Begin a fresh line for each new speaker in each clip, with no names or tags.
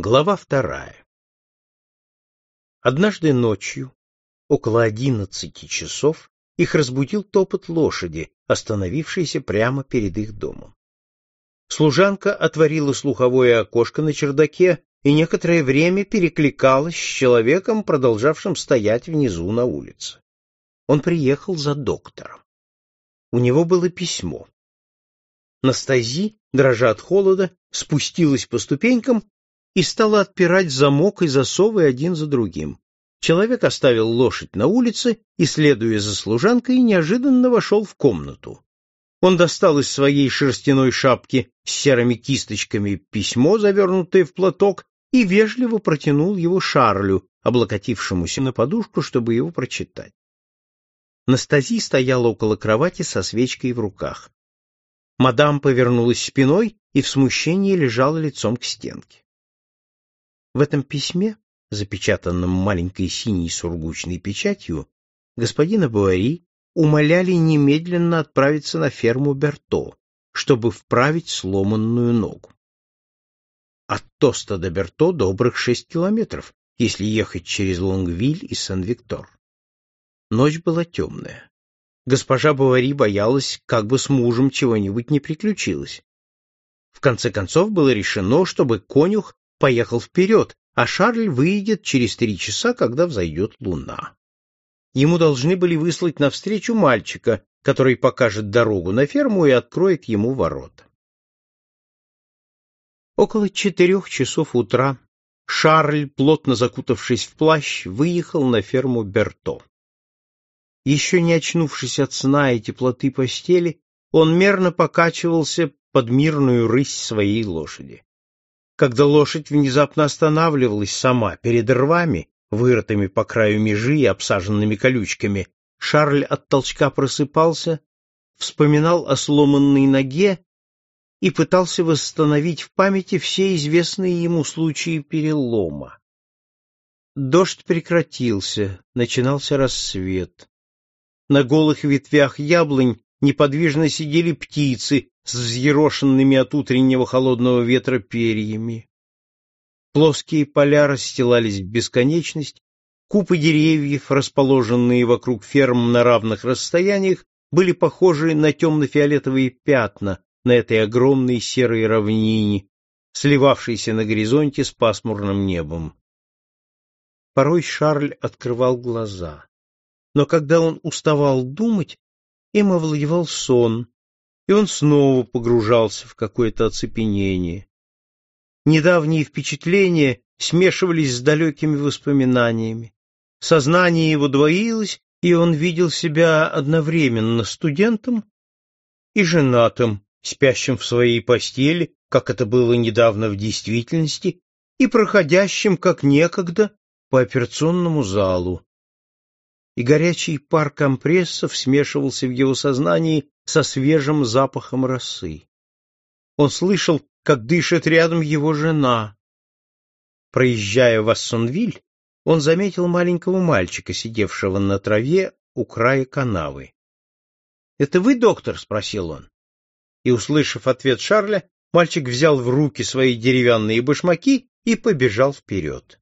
Глава вторая. Однажды ночью, около одиннадцати часов, их разбудил топот лошади, остановившейся прямо перед их домом. Служанка отворила слуховое окошко на чердаке и некоторое время перекликалась с человеком, продолжавшим стоять внизу на улице. Он приехал за доктором. У него было письмо. Настази, дрожа от холода, спустилась по ступенькам и стала отпирать замок и засовы один за другим. Человек оставил лошадь на улице и, следуя за служанкой, неожиданно вошел в комнату. Он достал из своей шерстяной шапки с серыми кисточками письмо, завернутое в платок, и вежливо протянул его Шарлю, облокотившемуся на подушку, чтобы его прочитать. Настази стояла около кровати со свечкой в руках. Мадам повернулась спиной и в смущении лежала лицом к стенке. В этом письме, запечатанном маленькой синей сургучной печатью, господина Буари умоляли немедленно отправиться на ферму Берто, чтобы вправить сломанную ногу. От Тоста до Берто добрых шесть километров, если ехать через Лонгвиль и Сан-Виктор. Ночь была темная. Госпожа Бавари боялась, как бы с мужем чего-нибудь не приключилось. В конце концов было решено, чтобы конюх поехал вперед, а Шарль выйдет через три часа, когда взойдет луна. Ему должны были выслать навстречу мальчика, который покажет дорогу на ферму и откроет ему ворота. Около четырех часов утра Шарль, плотно закутавшись в плащ, выехал на ферму Берто. Еще не очнувшись от сна и теплоты постели, он мерно покачивался под мирную рысь своей лошади. Когда лошадь внезапно останавливалась сама перед рвами, вырытыми по краю межи и обсаженными колючками, Шарль от толчка просыпался, вспоминал о сломанной ноге и пытался восстановить в памяти все известные ему случаи перелома. Дождь прекратился, начинался рассвет. На голых ветвях яблонь неподвижно сидели птицы с взъерошенными от утреннего холодного ветра перьями. Плоские поля расстилались в бесконечность, купы деревьев, расположенные вокруг ферм на равных расстояниях, были похожи на темно-фиолетовые пятна на этой огромной серой равнине, сливавшейся на горизонте с пасмурным небом. Порой Шарль открывал глаза. Но когда он уставал думать, им овладевал сон, и он снова погружался в какое-то оцепенение. Недавние впечатления смешивались с далекими воспоминаниями. Сознание его двоилось, и он видел себя одновременно студентом и женатым, спящим в своей постели, как это было недавно в действительности, и проходящим, как некогда, по операционному залу. И горячий пар компрессов смешивался в его сознании со свежим запахом росы. Он слышал, как дышит рядом его жена. Проезжая в Ассонвиль, он заметил маленького мальчика, сидевшего на траве у края канавы. — Это вы, доктор? — спросил он и, услышав ответ Шарля, мальчик взял в руки свои деревянные башмаки и побежал вперед.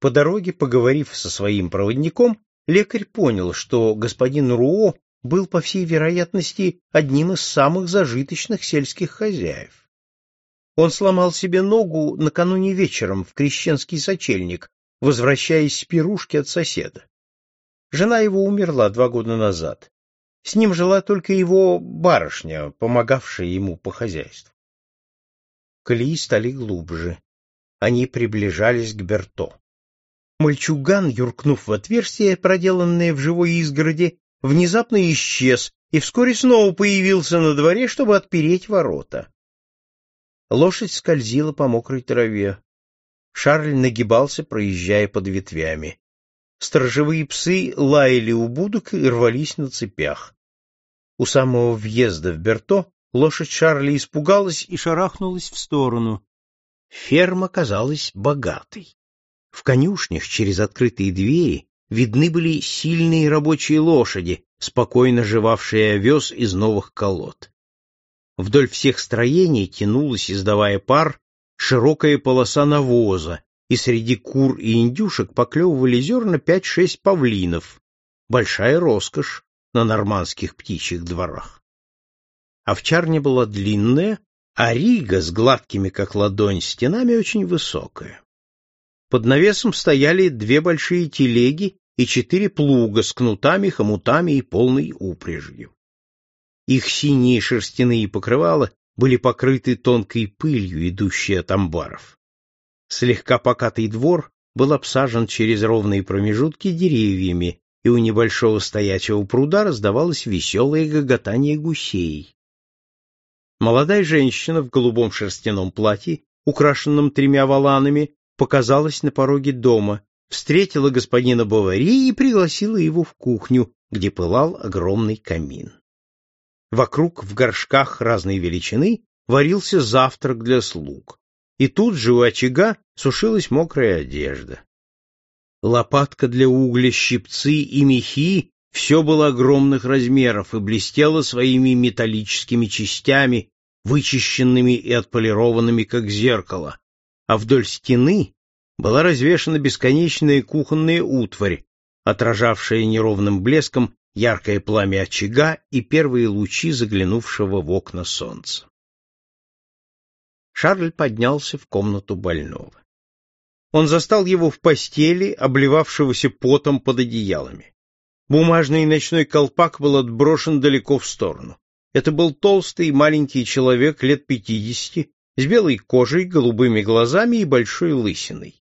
По дороге, поговорив со своим проводником, лекарь понял, что господин Руо был, по всей вероятности, одним из самых зажиточных сельских хозяев. Он сломал себе ногу накануне вечером в крещенский сочельник, возвращаясь с пирушки от соседа. Жена его умерла два года назад. С ним жила только его барышня, помогавшая ему по хозяйству. Колеи стали глубже. Они приближались к Берто. Мальчуган, юркнув в отверстие, проделанное в живой изгороди, внезапно исчез и вскоре снова появился на дворе, чтобы отпереть ворота. Лошадь скользила по мокрой траве. Шарль нагибался, проезжая под ветвями. Сторожевые псы лаяли у будок и рвались на цепях. У самого въезда в Берто лошадь Шарли испугалась и шарахнулась в сторону. Ферма казалась богатой. В конюшнях через открытые двери видны были сильные рабочие лошади, спокойно жевавшие овес из новых колод. Вдоль всех строений тянулась, издавая пар, широкая полоса навоза, и среди кур и индюшек поклевывали зерна пять-шесть павлинов. Большая роскошь на нормандских птичьих дворах. Овчарня была длинная, а рига с гладкими, как ладонь, стенами очень высокая. Под навесом стояли две большие телеги и четыре плуга с кнутами, хомутами и полной упряжью. Их синие шерстяные покрывала были покрыты тонкой пылью, идущей от амбаров. Слегка покатый двор был обсажен через ровные промежутки деревьями, и у небольшого стоячего пруда раздавалось веселое гоготание гусей. Молодая женщина в голубом шерстяном платье, украшенном тремя воланами, показалась на пороге дома, встретила господина Бовари и пригласила его в кухню, где пылал огромный камин. Вокруг в горшках разной величины варился завтрак для слуг, и тут же у очага сушилась мокрая одежда. Лопатка для угля, щипцы и мехи — все было огромных размеров и блестело своими металлическими частями, вычищенными и отполированными, как зеркало, а вдоль стены была развешана бесконечная кухонная утварь, отражавшая неровным блеском яркое пламя очага и первые лучи заглянувшего в окна солнца. Шарль поднялся в комнату больного. Он застал его в постели, обливавшегося потом под одеялами. Бумажный ночной колпак был отброшен далеко в сторону. Это был толстый маленький человек лет пятидесяти, с белой кожей, голубыми глазами и большой лысиной.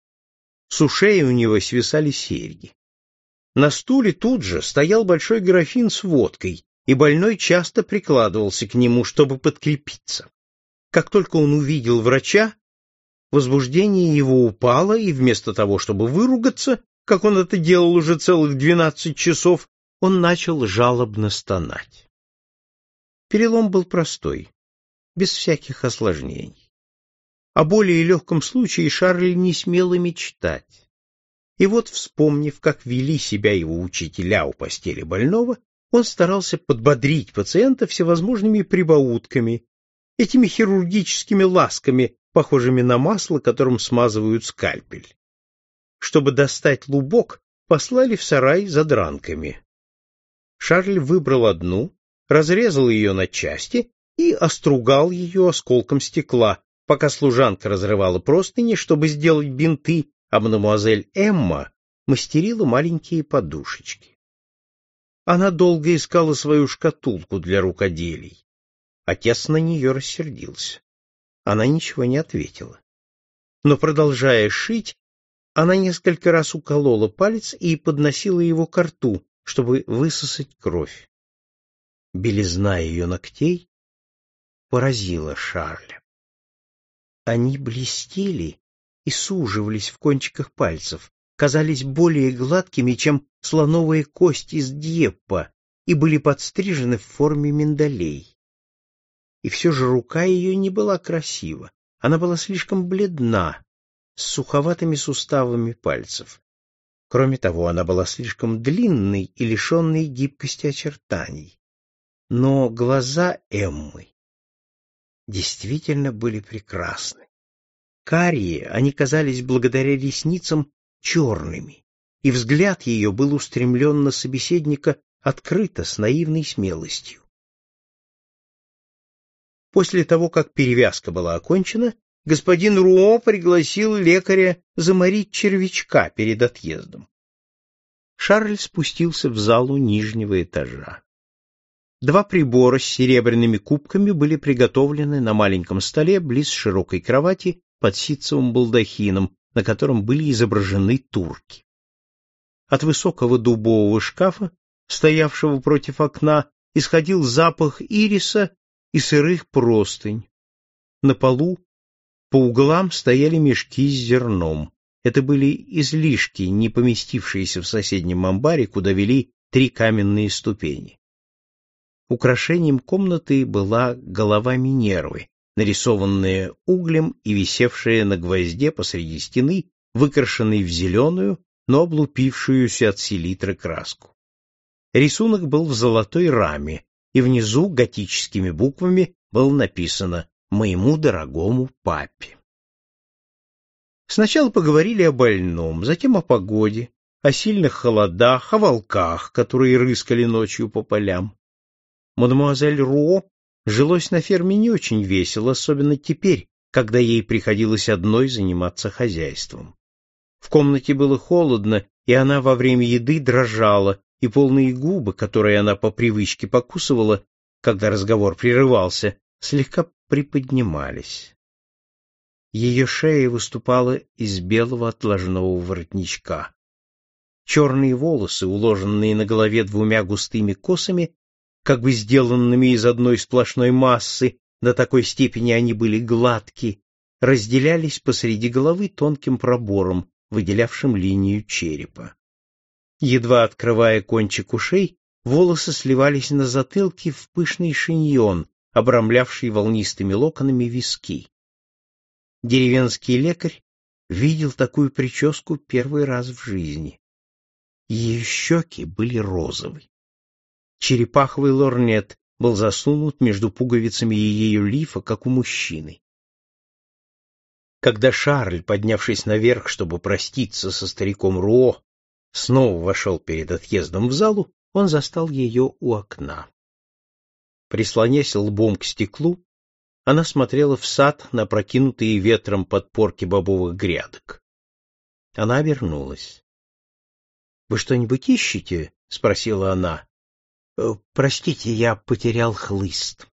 С ушей у него свисали серьги. На стуле тут же стоял большой графин с водкой, и больной часто прикладывался к нему, чтобы подкрепиться. Как только он увидел врача, возбуждение его упало, и вместо того, чтобы выругаться, как он это делал уже целых двенадцать часов, он начал жалобно стонать. Перелом был простой, без всяких осложнений. О более легком случае Шарль не смел и мечтать. И вот, вспомнив, как вели себя его учителя у постели больного, он старался подбодрить пациента всевозможными прибаутками, этими хирургическими ласками, похожими на масло, которым смазывают скальпель. Чтобы достать лубок, послали в сарай за дранками. Шарль выбрал одну, разрезал ее на части и остругал ее осколком стекла, пока служанка разрывала простыни, чтобы сделать бинты, а мадемуазель Эмма мастерила маленькие подушечки. Она долго искала свою шкатулку для рукоделий. Отец на нее рассердился. Она ничего не ответила. Но, продолжая шить, она несколько раз уколола палец и подносила его к рту, чтобы высосать кровь. Белизна ее ногтей поразила Шарля. Они блестели и суживались в кончиках пальцев, казались более гладкими, чем слоновая кость из дьеппа, и были подстрижены в форме миндалей. И все же рука ее не была красива, она была слишком бледна, с суховатыми суставами пальцев. Кроме того, она была слишком длинной и лишенной гибкости очертаний. Но глаза Эммы действительно были прекрасны. Карие они казались благодаря ресницам черными, и взгляд ее был устремлен на собеседника открыто, с наивной смелостью. После того, как перевязка была окончена, господин Руо пригласил лекаря заморить червячка перед отъездом. Шарль спустился в залу нижнего этажа. Два прибора с серебряными кубками были приготовлены на маленьком столе близ широкой кровати под ситцевым балдахином, на котором были изображены турки. От высокого дубового шкафа, стоявшего против окна, исходил запах ириса и сырых простынь. На полу по углам стояли мешки с зерном. Это были излишки, не поместившиеся в соседнем амбаре, куда вели три каменные ступени. Украшением комнаты была голова Минервы, нарисованная углем и висевшая на гвозде посреди стены, выкрашенной в зеленую, но облупившуюся от селитры краску. Рисунок был в золотой раме, и внизу готическими буквами было написано «Моему дорогому папе». Сначала поговорили о больном, затем о погоде, о сильных холодах, о волках, которые рыскали ночью по полям. Мадемуазель Руо жилось на ферме не очень весело, особенно теперь, когда ей приходилось одной заниматься хозяйством. В комнате было холодно, и она во время еды дрожала, и полные губы, которые она по привычке покусывала, когда разговор прерывался, слегка приподнимались. Ее шея выступала из белого отложного воротничка. Черные волосы, уложенные на голове двумя густыми косами, как бы сделанными из одной сплошной массы, до такой степени они были гладки, разделялись посреди головы тонким пробором, выделявшим линию черепа. Едва открывая кончик ушей, волосы сливались на затылке в пышный шиньон, обрамлявший волнистыми локонами виски. Деревенский лекарь видел такую прическу первый раз в жизни. Ее щеки были розовы. Черепаховый лорнет был засунут между пуговицами ее лифа, как у мужчины. Когда Шарль, поднявшись наверх, чтобы проститься со стариком Руо, снова вошел перед отъездом в залу, он застал ее у окна. Прислонясь лбом к стеклу, она смотрела в сад на прокинутые ветром подпорки бобовых грядок. Она обернулась. — Вы что-нибудь ищете? — спросила она. «Э, — Простите, я потерял хлыст.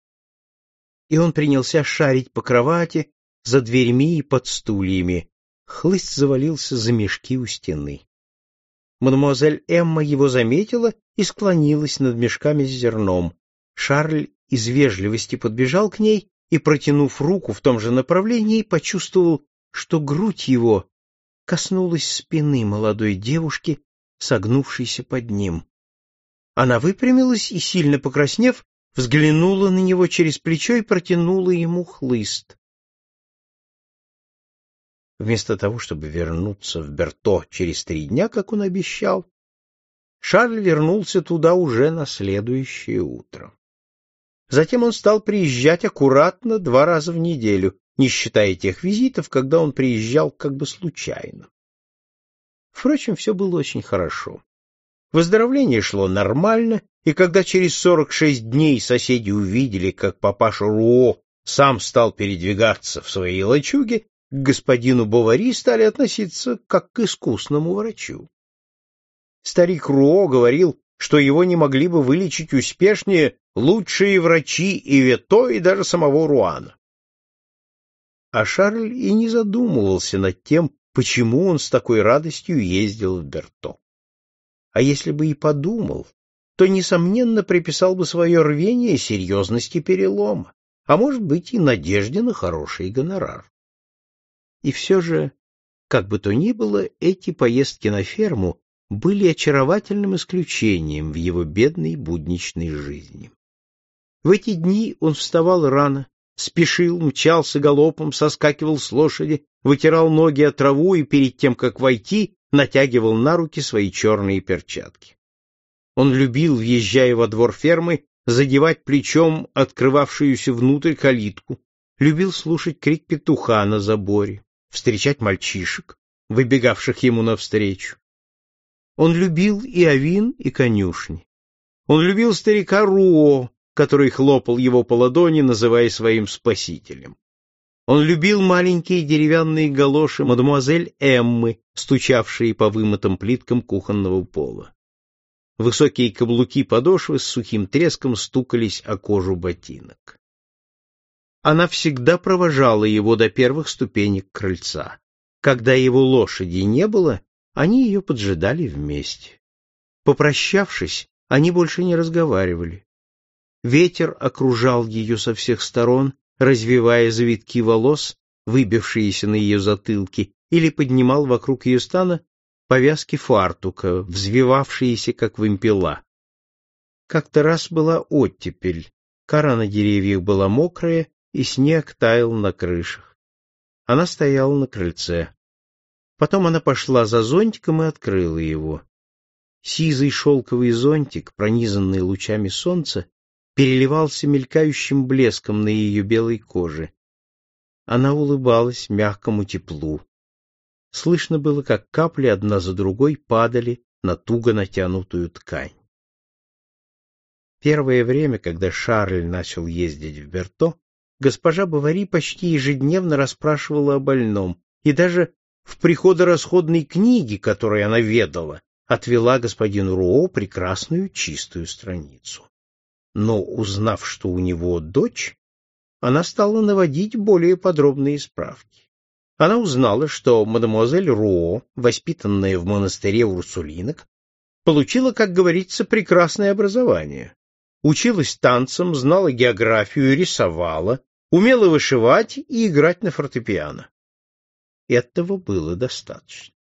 И он принялся шарить по кровати, за дверьми и под стульями. Хлыст завалился за мешки у стены. Мадемуазель Эмма его заметила и склонилась над мешками с зерном. Шарль из вежливости подбежал к ней и, протянув руку в том же направлении, почувствовал, что грудь его коснулась спины молодой девушки, согнувшийся под ним. Она выпрямилась и, сильно покраснев, взглянула на него через плечо и протянула ему хлыст. Вместо того, чтобы вернуться в Берто через три дня, как он обещал, Шарль вернулся туда уже на следующее утро. Затем он стал приезжать аккуратно два раза в неделю, не считая тех визитов, когда он приезжал как бы случайно. Впрочем, все было очень хорошо. Выздоровление шло нормально, и когда через 46 дней соседи увидели, как папаша Руо сам стал передвигаться в своей лачуге, к господину Бовари стали относиться как к искусному врачу. Старик Руо говорил, что его не могли бы вылечить успешнее лучшие врачи и Вето, и даже самого Руана. А Шарль и не задумывался над тем, почему он с такой радостью ездил в Берто. А если бы и подумал, то, несомненно, приписал бы свое рвение серьезности перелома, а может быть и надежде на хороший гонорар. И все же, как бы то ни было, эти поездки на ферму были очаровательным исключением в его бедной будничной жизни. В эти дни он вставал рано, спешил, мчался галопом, соскакивал с лошади, вытирал ноги от траву и перед тем, как войти, натягивал на руки свои черные перчатки. Он любил, въезжая во двор фермы, задевать плечом открывавшуюся внутрь калитку, любил слушать крик петуха на заборе, встречать мальчишек, выбегавших ему навстречу. Он любил и овин, и конюшни. Он любил старика Руо, который хлопал его по ладони, называя своим спасителем. Он любил маленькие деревянные галоши мадемуазель Эммы, стучавшие по вымытым плиткам кухонного пола. Высокие каблуки подошвы с сухим треском стукались о кожу ботинок. Она всегда провожала его до первых ступенек крыльца. Когда его лошади не было, они ее поджидали вместе. Попрощавшись, они больше не разговаривали. Ветер окружал ее со всех сторон, развивая завитки волос, выбившиеся на ее затылке, или поднимал вокруг ее стана повязки фартука, взвивавшиеся, как вымпела. Как-то раз была оттепель, кора на деревьях была мокрая, и снег таял на крышах. Она стояла на крыльце. Потом она пошла за зонтиком и открыла его. Сизый шелковый зонтик, пронизанный лучами солнца, переливался мелькающим блеском на ее белой коже. Она улыбалась мягкому теплу. слышно было, как капли одна за другой падали на туго натянутую ткань. Первое время, когда Шарль начал ездить в Берто, госпожа Бавари почти ежедневно расспрашивала о больном, и даже в приходорасходной книге, которой она ведала, отвела господину Руо прекрасную чистую страницу. Но, узнав, что у него дочь, она стала наводить более подробные справки. Она узнала, что мадемуазель Руо, воспитанная в монастыре урсулинок, получила, как говорится, прекрасное образование. Училась танцам, знала географию, рисовала, умела вышивать и играть на фортепиано. Этого было достаточно.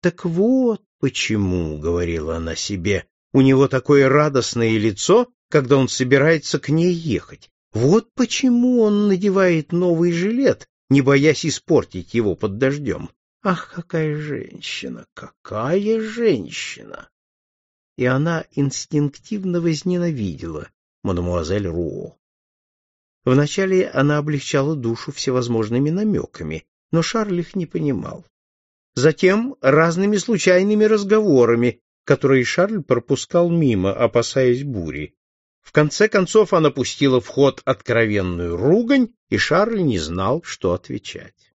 Так вот почему, говорила она себе, у него такое радостное лицо, когда он собирается к ней ехать. Вот почему он надевает новый жилет, не боясь испортить его под дождем. Ах, какая женщина, какая женщина! И она инстинктивно возненавидела мадемуазель Руо. Вначале она облегчала душу всевозможными намеками, но Шарль их не понимал. Затем разными случайными разговорами, которые Шарль пропускал мимо, опасаясь бури. В конце концов она пустила в ход откровенную ругань, и Шарль не знал, что отвечать.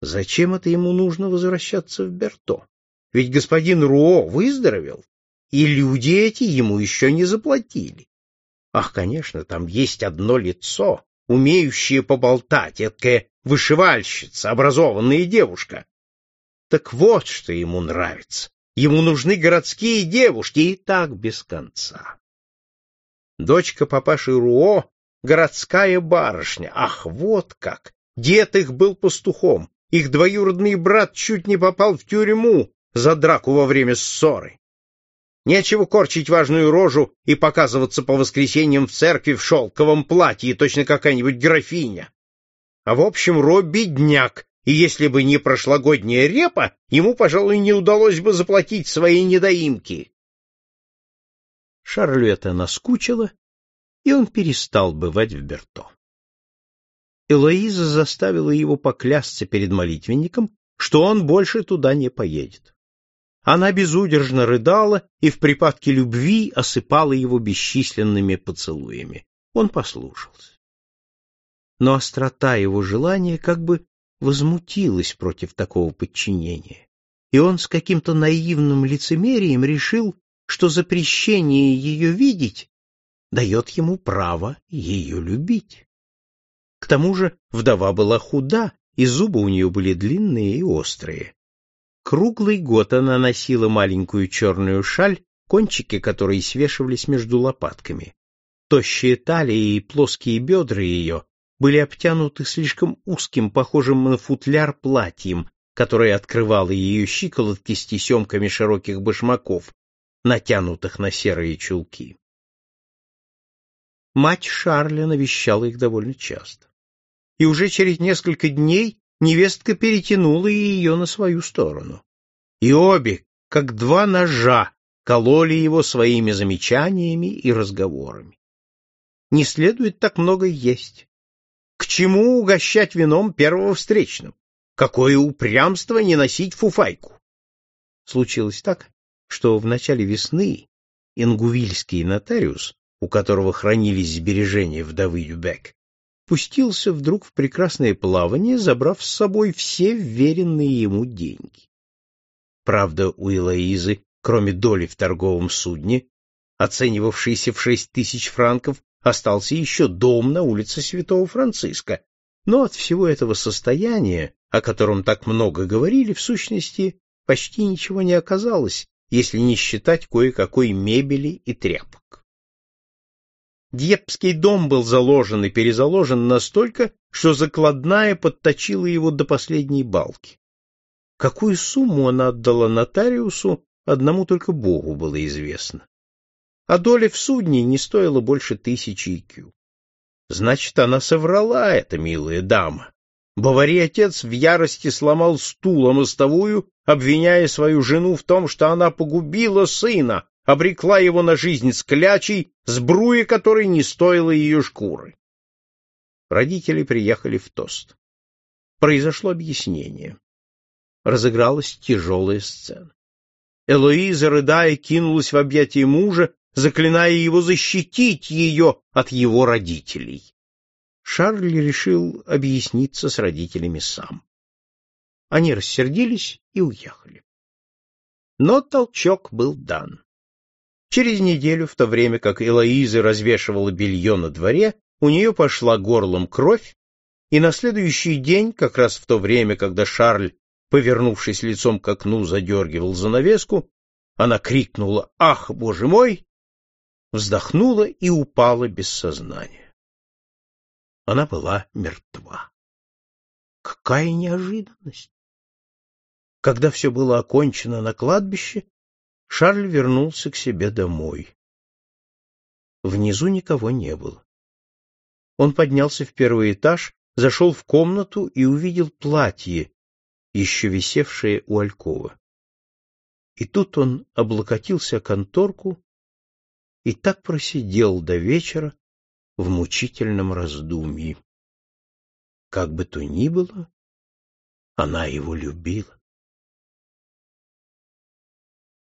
Зачем это ему нужно возвращаться в Берто? Ведь господин Руо выздоровел, и люди эти ему еще не заплатили. Ах, конечно, там есть одно лицо, умеющее поболтать, эткая вышивальщица, образованная девушка. Так вот, что ему нравится. Ему нужны городские девушки, и так без конца. Дочка папаши Руо — городская барышня. Ах, вот как! Дед их был пастухом. Их двоюродный брат чуть не попал в тюрьму за драку во время ссоры. Нечего корчить важную рожу и показываться по воскресеньям в церкви в шелковом платье, точно какая-нибудь графиня. А в общем, Ро бедняк, и если бы не прошлогодняя репа, ему, пожалуй, не удалось бы заплатить свои недоимки. Шарлю это наскучило, и он перестал бывать в Берто. Элоиза заставила его поклясться перед молитвенником, что он больше туда не поедет. Она безудержно рыдала и в припадке любви осыпала его бесчисленными поцелуями. Он послушался. Но острота его желания как бы возмутилась против такого подчинения, и он с каким-то наивным лицемерием решил, что запрещение ее видеть дает ему право ее любить. К тому же вдова была худа, и зубы у нее были длинные и острые. Круглый год она носила маленькую черную шаль, кончики которой свешивались между лопатками. Тощие талии и плоские бедра ее были обтянуты слишком узким, похожим на футляр платьем, которое открывало ее щиколотки с тесемками широких башмаков, натянутых на серые чулки. Мать Шарля навещала их довольно часто. И уже через несколько дней невестка перетянула ее на свою сторону. И обе, как два ножа, кололи его своими замечаниями и разговорами. Не следует так много есть. К чему угощать вином первого встречного? Какое упрямство не носить фуфайку! Случилось так, что в начале весны ингувильский нотариус, у которого хранились сбережения вдовы Юбек, пустился вдруг в прекрасное плавание, забрав с собой все вверенные ему деньги. Правда, у Элоизы, кроме доли в торговом судне, оценивавшейся в шесть тысяч франков, остался еще дом на улице Святого Франциска, но от всего этого состояния, о котором так много говорили, в сущности, почти ничего не оказалось, если не считать кое-какой мебели и тряпок. Дьепский дом был заложен и перезаложен настолько, что закладная подточила его до последней балки. Какую сумму она отдала нотариусу, одному только Богу было известно. А доля в судне не стоила больше тысячи икю. Значит, она соврала, эта милая дама. Бавари отец в ярости сломал стул о мостовую, обвиняя свою жену в том, что она погубила сына, обрекла его на жизнь с клячей, сбруя которой не стоила ее шкуры. Родители приехали в тост. произошло объяснение. Разыгралась тяжелая сцена. Элоиза, рыдая, кинулась в объятия мужа, заклиная его защитить ее от его родителей. Шарль решил объясниться с родителями сам. Они рассердились и уехали. Но толчок был дан. Через неделю, в то время как Элоиза развешивала белье на дворе, у нее пошла горлом кровь, и на следующий день, как раз в то время, когда Шарль, повернувшись лицом к окну, задергивал занавеску, она крикнула «Ах, боже мой!», вздохнула и упала без сознания. Она была мертва. Какая неожиданность! Когда все было окончено на кладбище, Шарль вернулся к себе домой. Внизу никого не было. Он поднялся в первый этаж, зашел в комнату и увидел платье, еще висевшее у Алькова. И тут он облокотился о конторку и так просидел до вечера в мучительном раздумье. Как бы то ни было, она его любила.